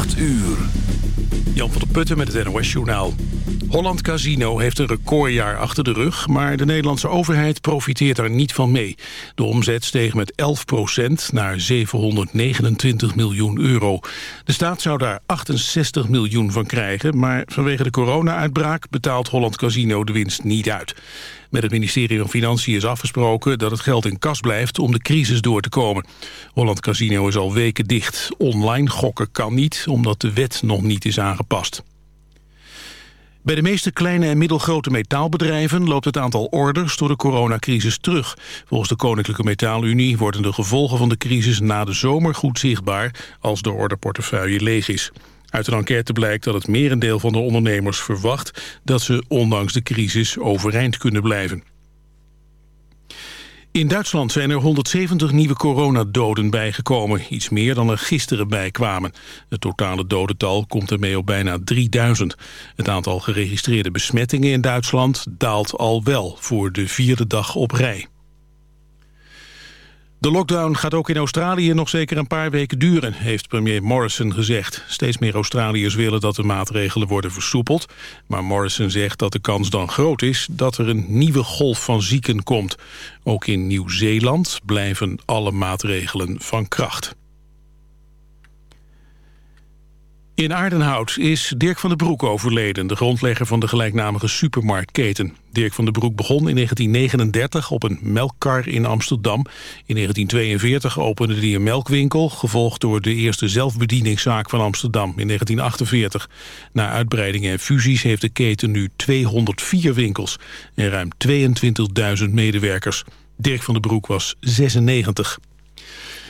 8 uur. Jan van der Putten met het NOS-journaal. Holland Casino heeft een recordjaar achter de rug... maar de Nederlandse overheid profiteert daar niet van mee. De omzet steeg met 11% naar 729 miljoen euro. De staat zou daar 68 miljoen van krijgen... maar vanwege de corona-uitbraak betaalt Holland Casino de winst niet uit. Met het ministerie van Financiën is afgesproken dat het geld in kas blijft om de crisis door te komen. Holland Casino is al weken dicht. Online gokken kan niet, omdat de wet nog niet is aangepast. Bij de meeste kleine en middelgrote metaalbedrijven loopt het aantal orders door de coronacrisis terug. Volgens de Koninklijke Metaalunie worden de gevolgen van de crisis na de zomer goed zichtbaar als de orderportefeuille leeg is. Uit een enquête blijkt dat het merendeel van de ondernemers verwacht dat ze ondanks de crisis overeind kunnen blijven. In Duitsland zijn er 170 nieuwe coronadoden bijgekomen. Iets meer dan er gisteren bijkwamen. Het totale dodental komt ermee op bijna 3000. Het aantal geregistreerde besmettingen in Duitsland daalt al wel voor de vierde dag op rij. De lockdown gaat ook in Australië nog zeker een paar weken duren, heeft premier Morrison gezegd. Steeds meer Australiërs willen dat de maatregelen worden versoepeld. Maar Morrison zegt dat de kans dan groot is dat er een nieuwe golf van zieken komt. Ook in Nieuw-Zeeland blijven alle maatregelen van kracht. In Aardenhout is Dirk van den Broek overleden, de grondlegger van de gelijknamige supermarktketen. Dirk van den Broek begon in 1939 op een melkkar in Amsterdam. In 1942 opende hij een melkwinkel, gevolgd door de eerste zelfbedieningszaak van Amsterdam in 1948. Na uitbreidingen en fusies heeft de keten nu 204 winkels en ruim 22.000 medewerkers. Dirk van den Broek was 96.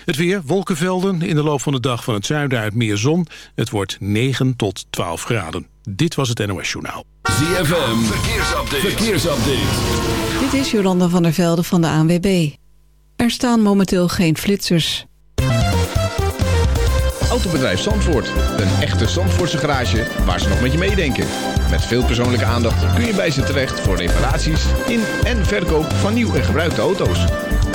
Het weer, wolkenvelden, in de loop van de dag van het zuiden uit meer zon. Het wordt 9 tot 12 graden. Dit was het NOS Journaal. ZFM, verkeersupdate. verkeersupdate. Dit is Jolanda van der Velde van de ANWB. Er staan momenteel geen flitsers. Autobedrijf Zandvoort. Een echte Zandvoortse garage waar ze nog met je meedenken. Met veel persoonlijke aandacht kun je bij ze terecht voor reparaties in en verkoop van nieuw en gebruikte auto's.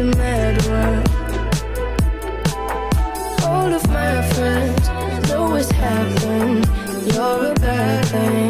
a mad world. All of my friends know what's happen. You're a bad thing.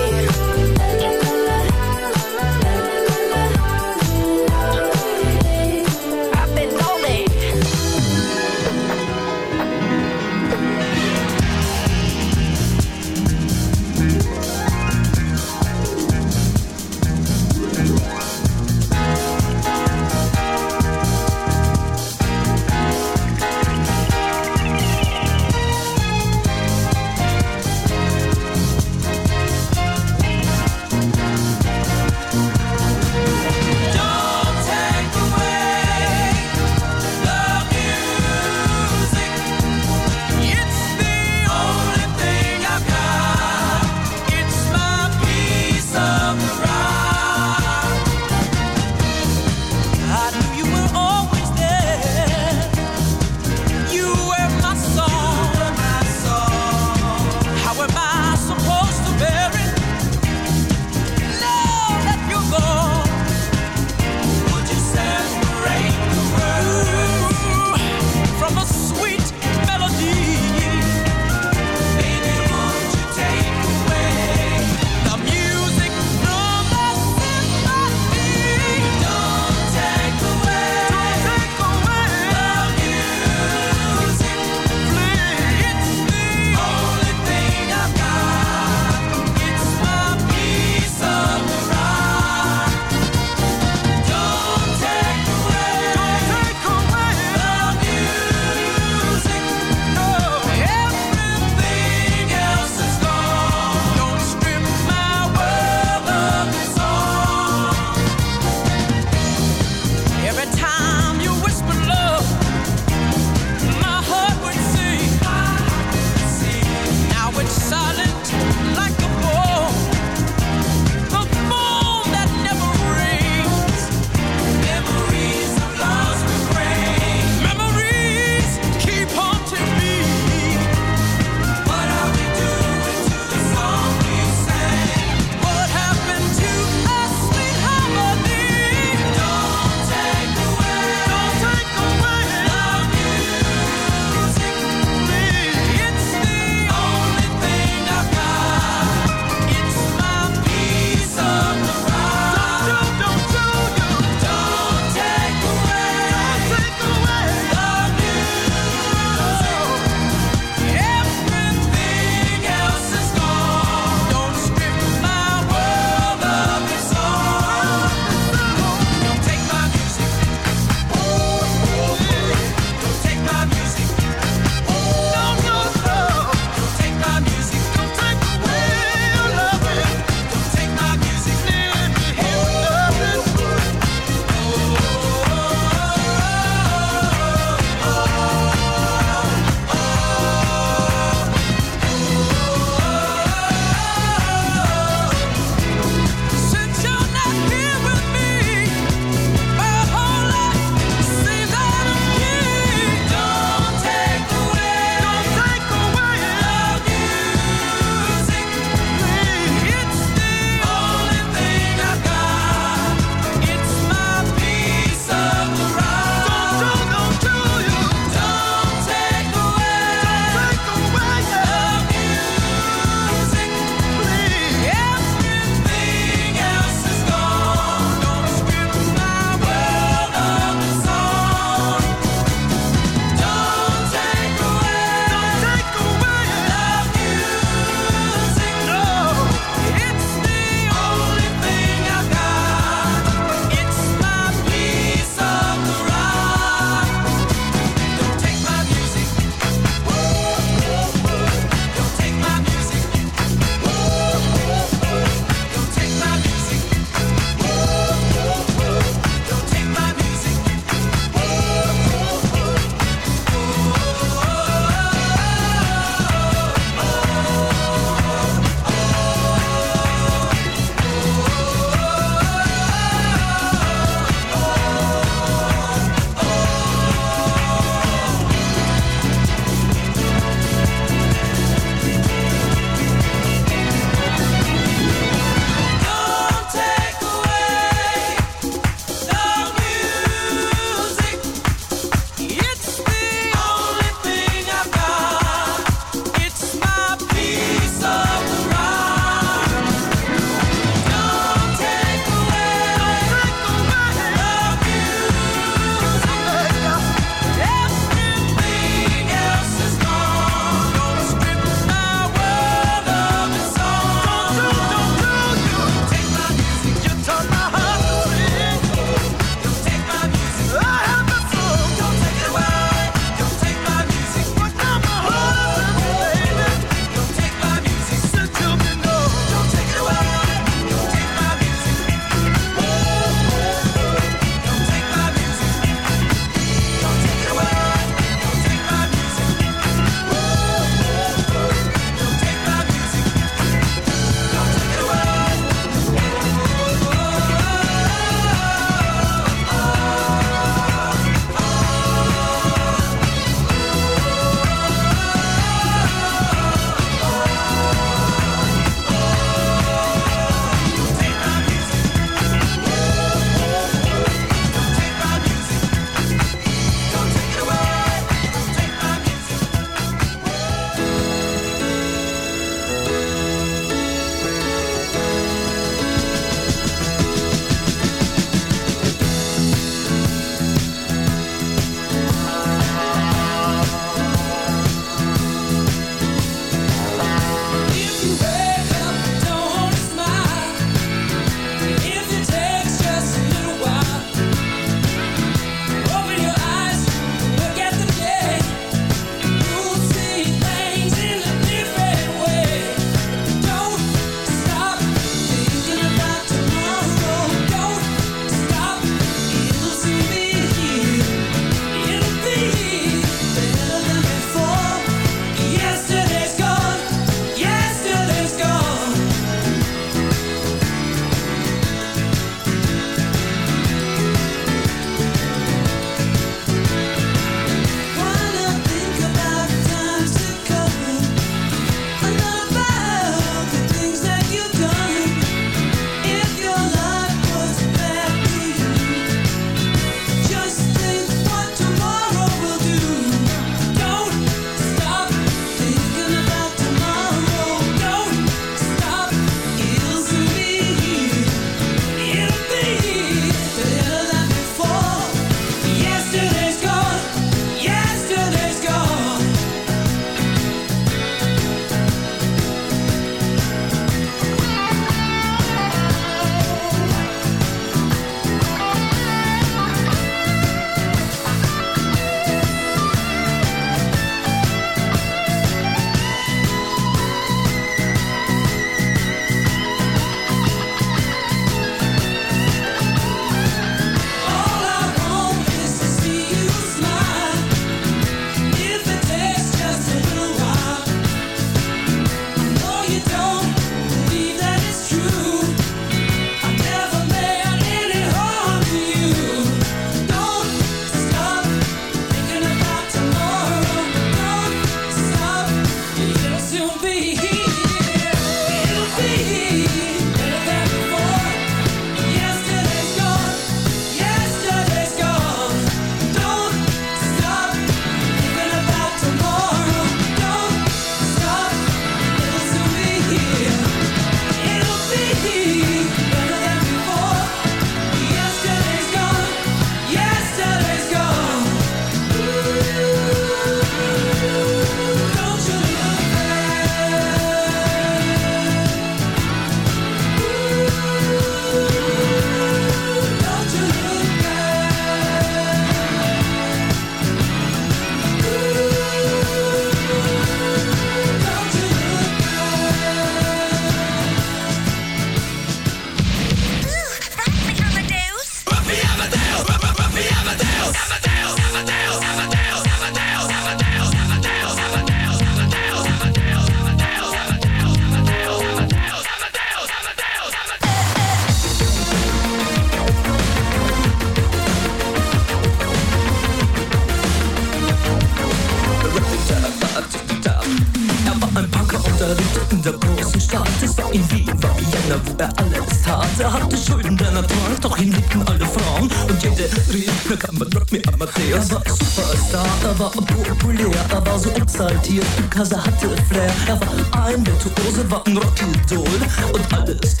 Exaltiert, because er hatte Flair. Er war ein Virtuose, war ein Rockidol. Und alles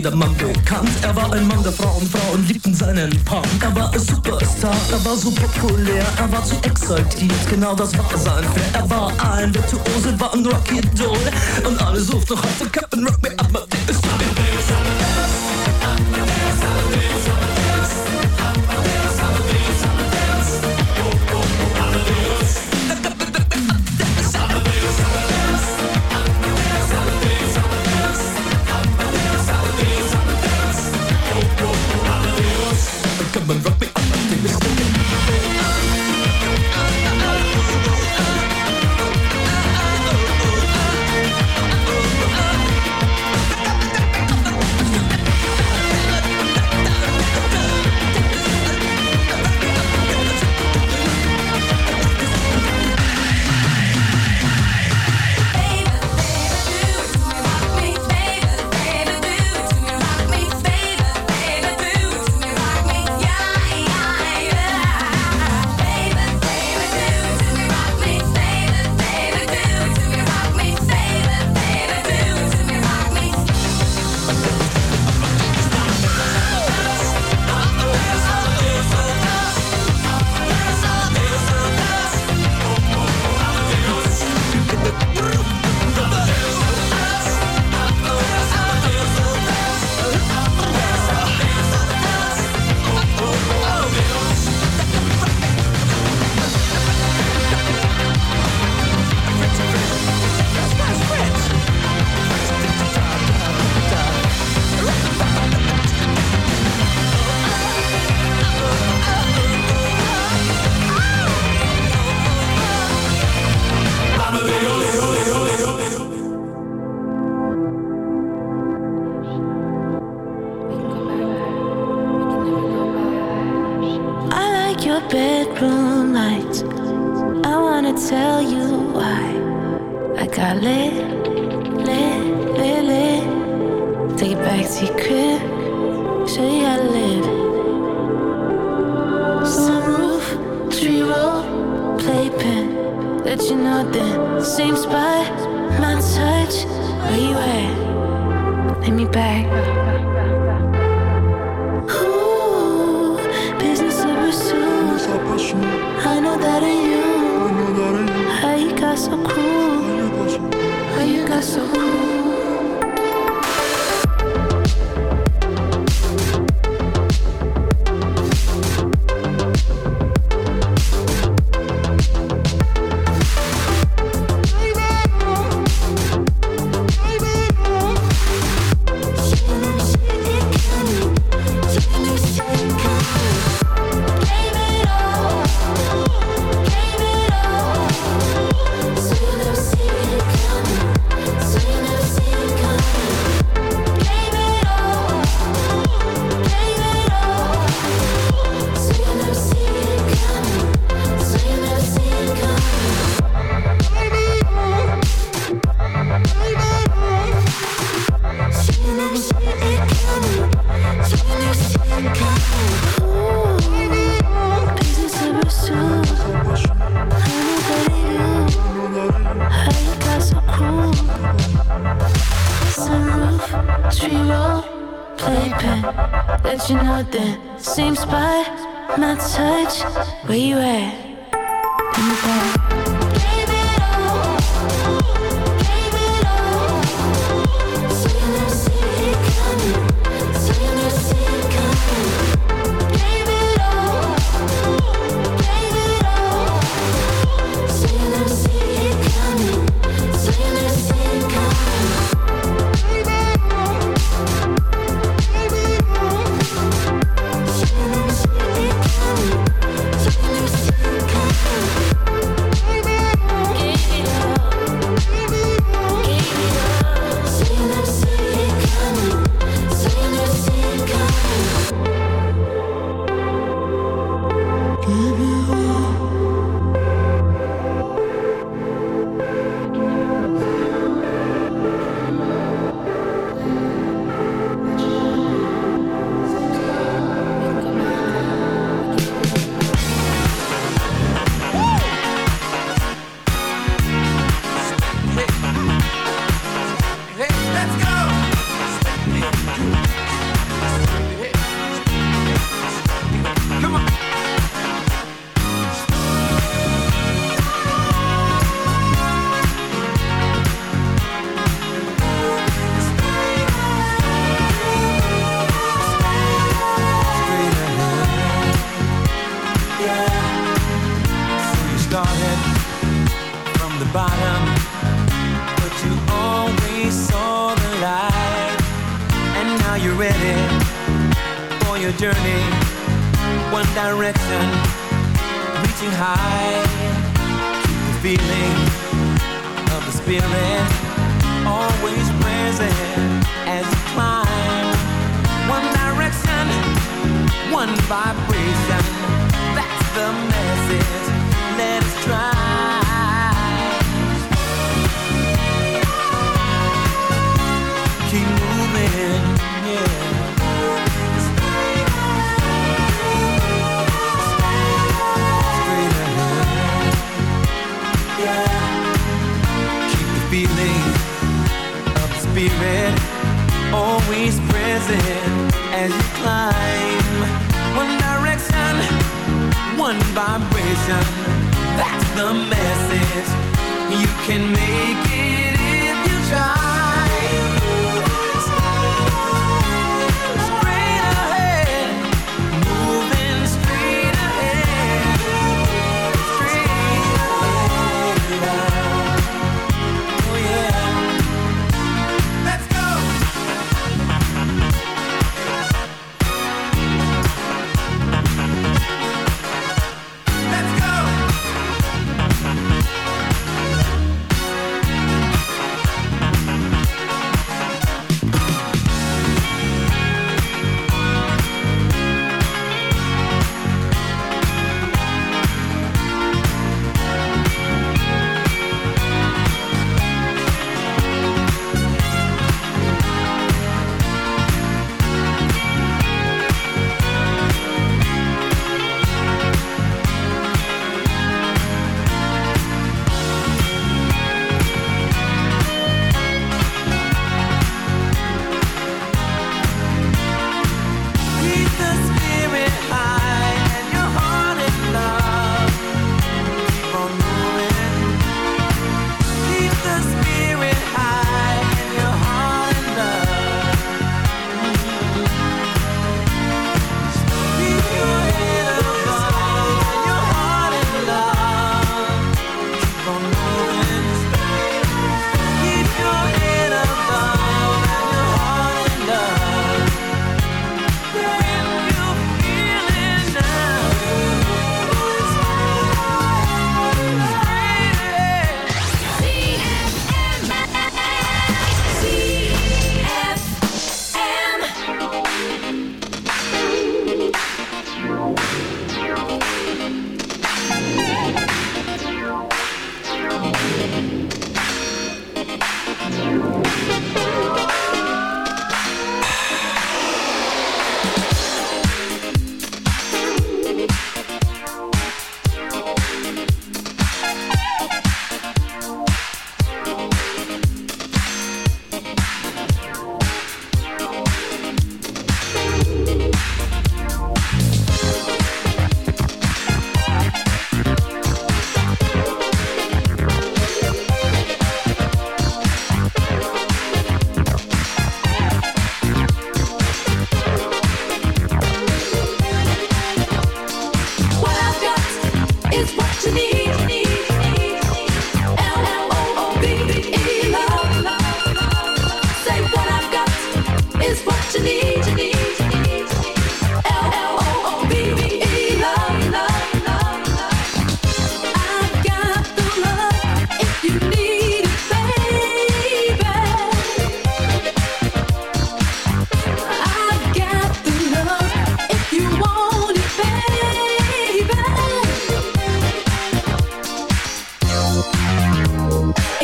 jedermann bekannt. Er war ein Mann der Frauen, Frauen liebten seinen Punk. Er war ein Superstar, er war so populär Er war zu exaltiert, genau das war sein Flair. Er war ein Virtuose, war ein Rocky-Doll Und alle suchten noch heute Captain tell you why. I got lit, lit, lit, lit. Take it back to your crib. Show you how to live. Sunroof, tree roll, playpen. Let you know then. Same spot, my touch. Where you at? Let me back. Ooh, business to pursue. I know that ain't you. How you got so cool? How you got so cool?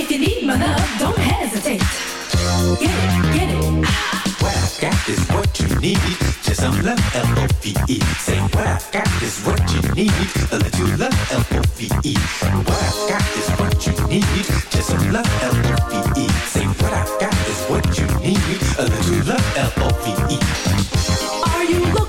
If you need my love, don't hesitate. Get it, get it. What I've got is what you need. Just some love, L-O-V-E. Say what I've got is what you need. A little love, L-O-V-E. What I've got is what you need. Just some love, L-O-V-E. Say what I've got is what you need. A little love, L-O-V-E. Are you looking?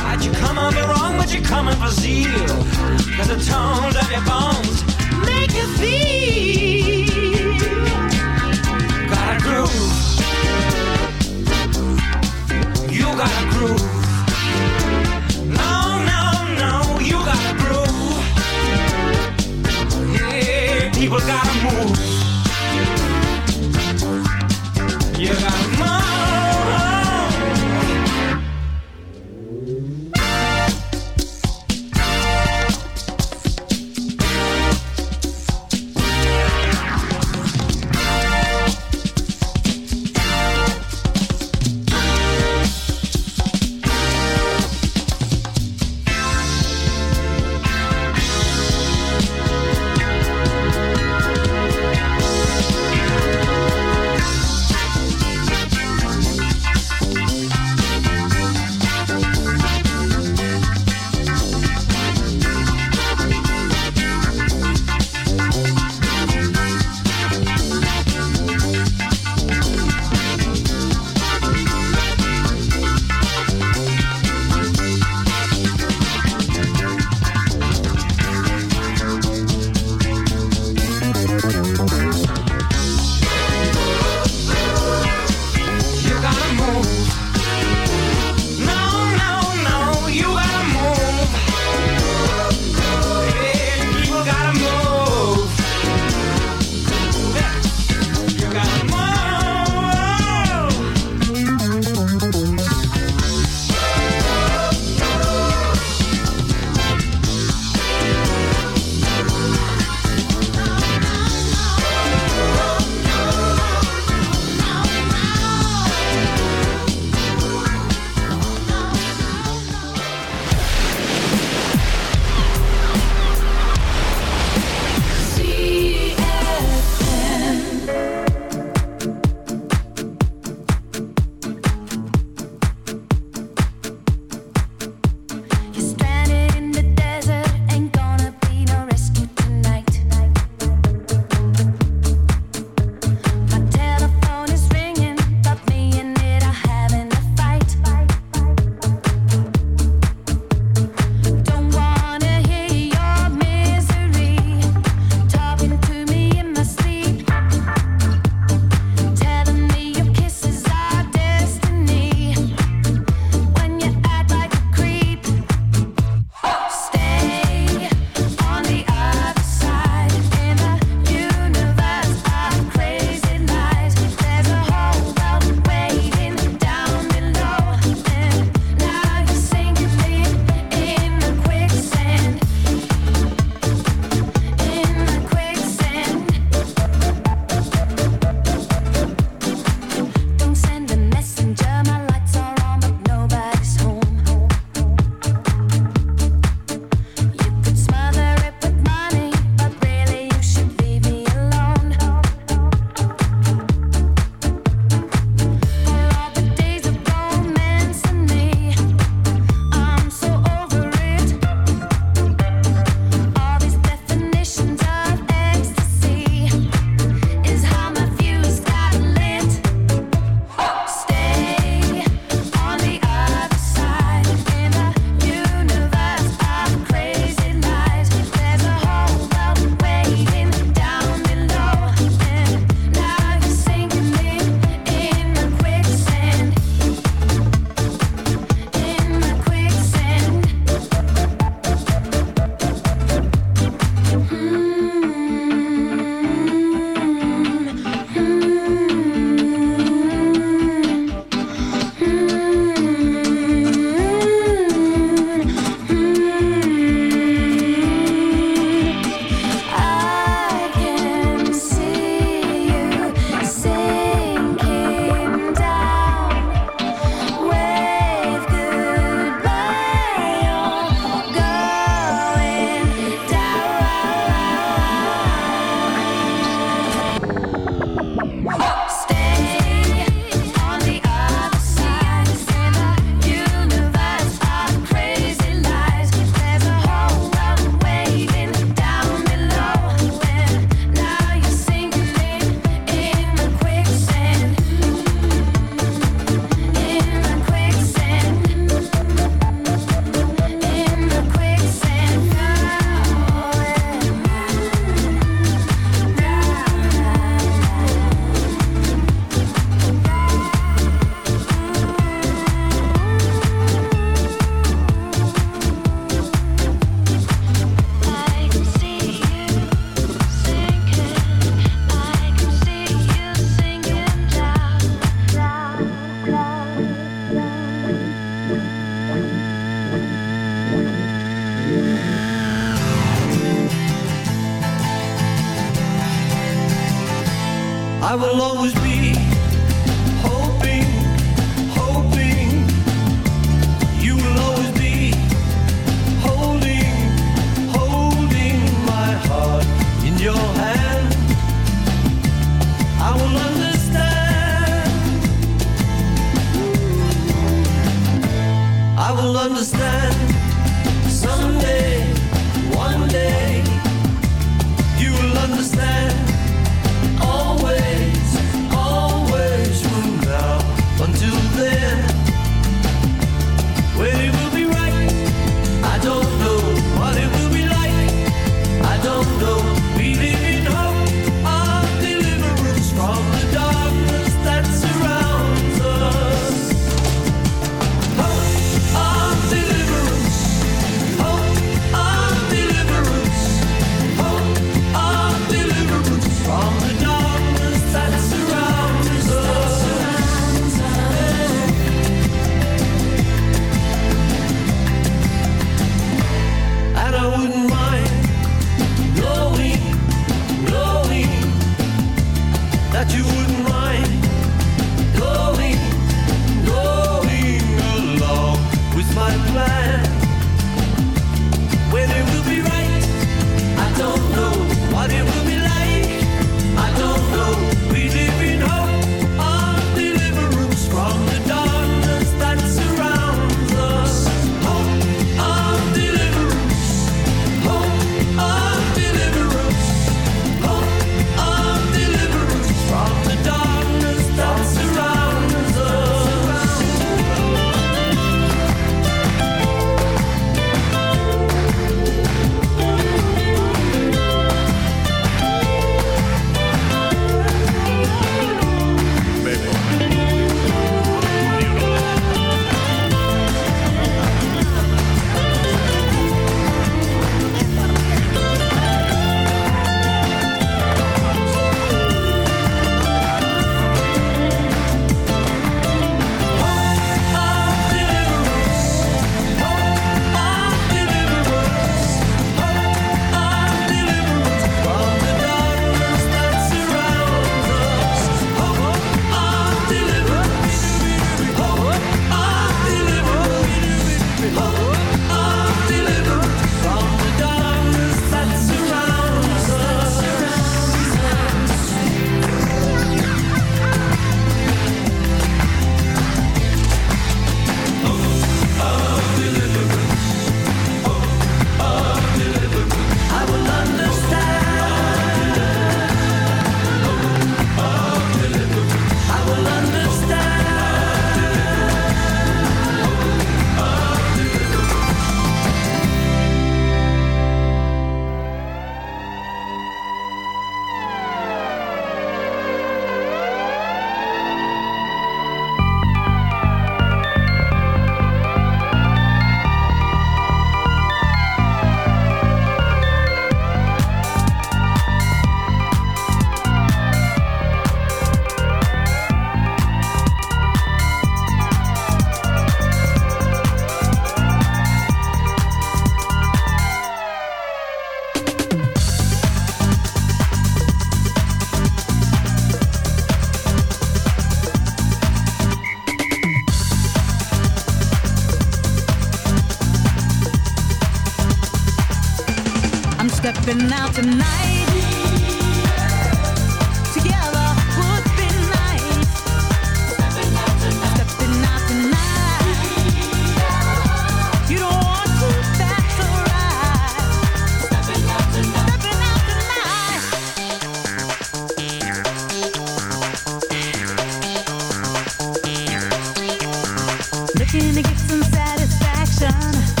Looking to get some satisfaction.